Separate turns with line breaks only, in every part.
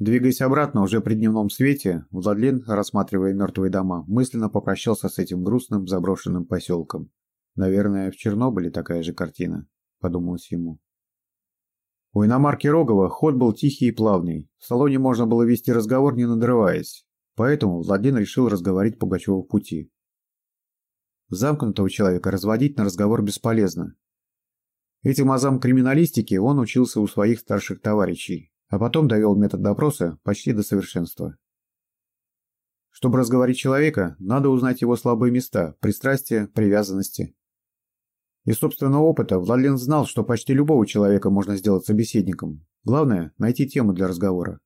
Двигаясь обратно уже при дневном свете, Владлен, рассматривая мертвые дома, мысленно попрощался с этим грустным заброшенным поселком. Наверное, в Чернобыле такая же картина, подумалось ему. У иномарки Рогова ход был тихий и плавный. В салоне можно было вести разговор, не надрываясь. Поэтому Владлен решил разговорить Пугачева в пути. Замкнутого человека разводить на разговор бесполезно. Этим азам криминалистики он учился у своих старших товарищей, а потом довел метод допроса почти до совершенства. Чтобы разговорить человека, надо узнать его слабые места, пристрастия, привязанности. Из собственного опыта Владлен знал, что почти любого человека можно сделать собеседником. Главное – найти тему для разговора.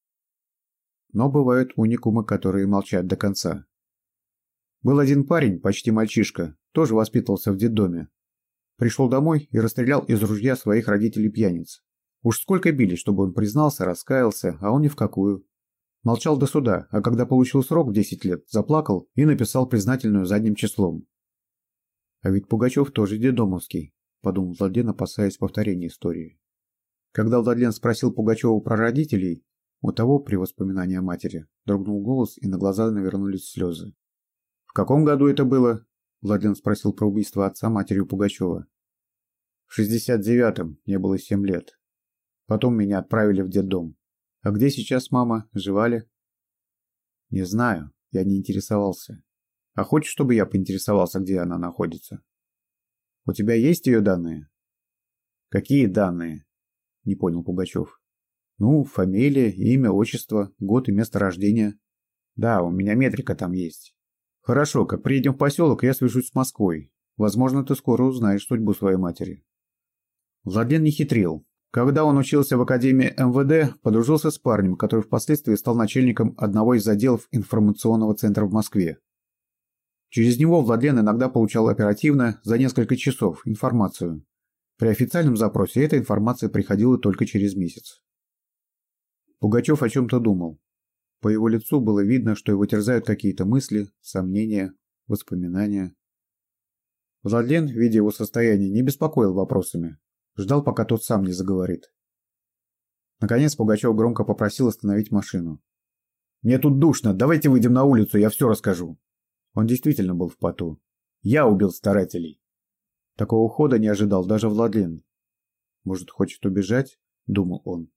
Но бывают уникумы, которые молчат до конца. Был один парень, почти мальчишка, тоже воспитывался в детдоме. Пришел домой и расстрелял из ружья своих родителей-пьяниц. Уж сколько били, чтобы он признался, раскаялся, а он ни в какую. Молчал до суда, а когда получил срок в 10 лет, заплакал и написал признательную задним числом. А ведь Пугачев тоже дедомовский, подумал Владлен, опасаясь повторения истории. Когда Владлен спросил Пугачева про родителей, у того при воспоминании о матери дрогнул голос и на глаза навернулись слезы. «В каком году это было?» Владлен спросил про убийство отца матерью Пугачева. «В шестьдесят девятом, мне было семь лет. Потом меня отправили в детдом. А где сейчас мама? Жива ли? Не знаю, я не интересовался. А хочешь, чтобы я поинтересовался, где она находится? У тебя есть ее данные? Какие данные? Не понял Пугачев. Ну, фамилия, имя, отчество, год и место рождения. Да, у меня метрика там есть. Хорошо, как приедем в поселок, я свяжусь с Москвой. Возможно, ты скоро узнаешь судьбу своей матери. Владлен не хитрил. Когда он учился в Академии МВД, подружился с парнем, который впоследствии стал начальником одного из отделов информационного центра в Москве. Через него Владлен иногда получал оперативно, за несколько часов, информацию. При официальном запросе эта информация приходила только через месяц. Пугачев о чем-то думал. По его лицу было видно, что его терзают какие-то мысли, сомнения, воспоминания. Владлен, видя его состояние, не беспокоил вопросами, Ждал, пока тот сам не заговорит. Наконец Пугачев громко попросил остановить машину. «Мне тут душно, давайте выйдем на улицу, я все расскажу». Он действительно был в поту. «Я убил старателей». Такого хода не ожидал даже Владлен. «Может, хочет убежать?» – думал он.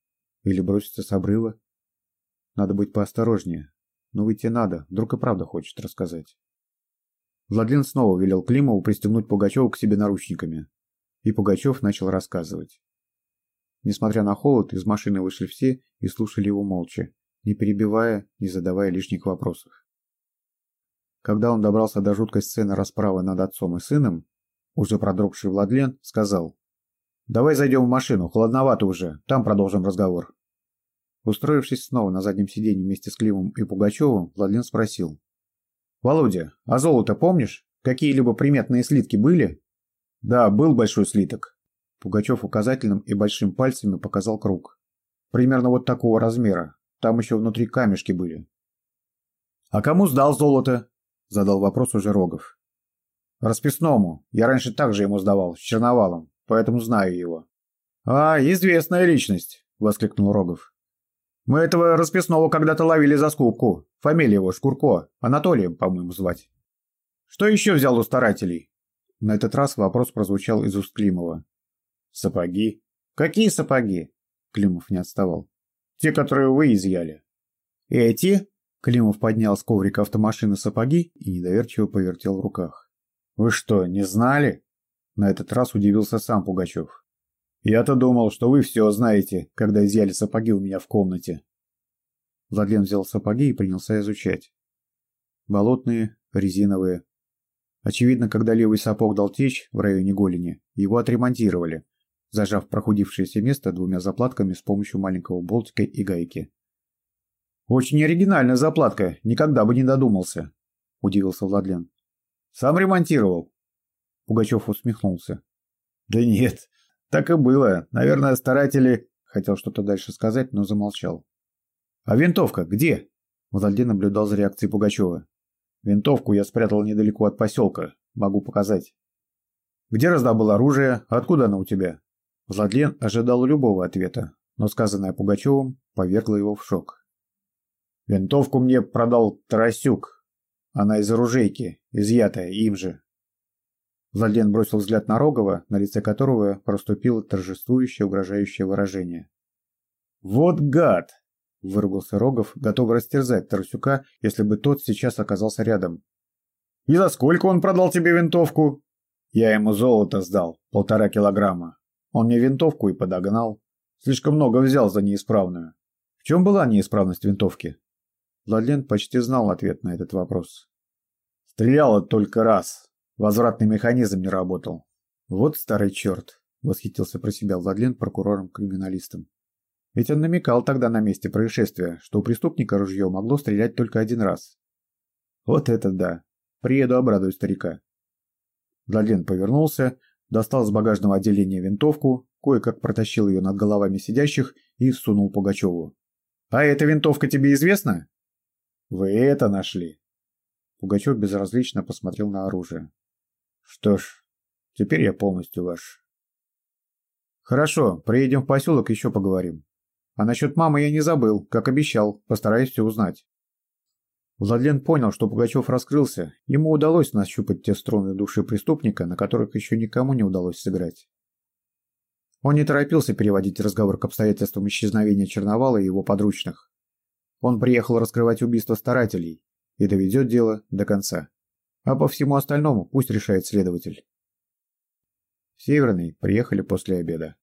«Или броситься с обрыва?» «Надо быть поосторожнее. Но выйти надо, вдруг и правда хочет рассказать». Владлен снова велел Климову пристегнуть Пугачева к себе наручниками. И Пугачев начал рассказывать. Несмотря на холод, из машины вышли все и слушали его молча, не перебивая, не задавая лишних вопросов. Когда он добрался до жуткой сцены расправы над отцом и сыном, уже продрогший Владлен сказал «Давай зайдем в машину, холодновато уже, там продолжим разговор». Устроившись снова на заднем сиденье вместе с Климом и Пугачевым, Владлен спросил «Володя, а золото помнишь? Какие-либо приметные слитки были?» Да, был большой слиток. Пугачев указательным и большим пальцами показал круг. Примерно вот такого размера. Там еще внутри камешки были. А кому сдал золото? Задал вопрос уже Рогов. Расписному. Я раньше также ему сдавал, с черновалом, поэтому знаю его. А, известная личность, воскликнул Рогов. Мы этого расписного когда-то ловили за скупку. Фамилия его Шкурко. Анатолием, по-моему, звать. Что еще взял у старателей? На этот раз вопрос прозвучал из уст Климова. «Сапоги?» «Какие сапоги?» Климов не отставал. «Те, которые вы изъяли». «Эти?» Климов поднял с коврика автомашины сапоги и недоверчиво повертел в руках. «Вы что, не знали?» На этот раз удивился сам Пугачев. «Я-то думал, что вы все знаете, когда изъяли сапоги у меня в комнате». Владлен взял сапоги и принялся изучать. Болотные, резиновые, Очевидно, когда левый сапог дал течь в районе голени, его отремонтировали, зажав прохудившееся место двумя заплатками с помощью маленького болтика и гайки. «Очень оригинальная заплатка, никогда бы не додумался», – удивился Владлен. «Сам ремонтировал?» Пугачев усмехнулся. «Да нет, так и было. Наверное, старатели...» Хотел что-то дальше сказать, но замолчал. «А винтовка где?» Владлен наблюдал за реакцией Пугачева. Винтовку я спрятал недалеко от поселка. Могу показать. Где раздобыл оружие? Откуда оно у тебя? Владлен ожидал любого ответа, но сказанное Пугачевым повергло его в шок. Винтовку мне продал Тарасюк. Она из оружейки, изъятая им же. Владлен бросил взгляд на Рогова, на лице которого проступило торжествующее, угрожающее выражение. «Вот гад!» – выругался Рогов, готовый растерзать Тарасюка, если бы тот сейчас оказался рядом. «И за сколько он продал тебе винтовку?» «Я ему золото сдал, полтора килограмма. Он мне винтовку и подогнал. Слишком много взял за неисправную. В чем была неисправность винтовки?» Владлен почти знал ответ на этот вопрос. «Стреляла только раз. Возвратный механизм не работал». «Вот старый черт!» – восхитился про себя Владлен прокурором-криминалистом. Ведь он намекал тогда на месте происшествия, что у преступника ружье могло стрелять только один раз. Вот это да! Приеду, обрадую старика. Владлен повернулся, достал с багажного отделения винтовку, кое-как протащил ее над головами сидящих и сунул Пугачеву. «А эта винтовка тебе известна?» Вы это нашли? Пугачев безразлично посмотрел на оружие. Что ж, теперь я полностью ваш. Хорошо, приедем в поселок, еще поговорим. А насчет мамы я не забыл, как обещал, постараюсь все узнать. Владлен понял, что Пугачев раскрылся, ему удалось нащупать те струны души преступника, на которых еще никому не удалось сыграть. Он не торопился переводить разговор к обстоятельствам исчезновения Черновала и его подручных. Он приехал раскрывать убийство старателей и доведет дело до конца. А по всему остальному пусть решает следователь. Северный приехали после обеда.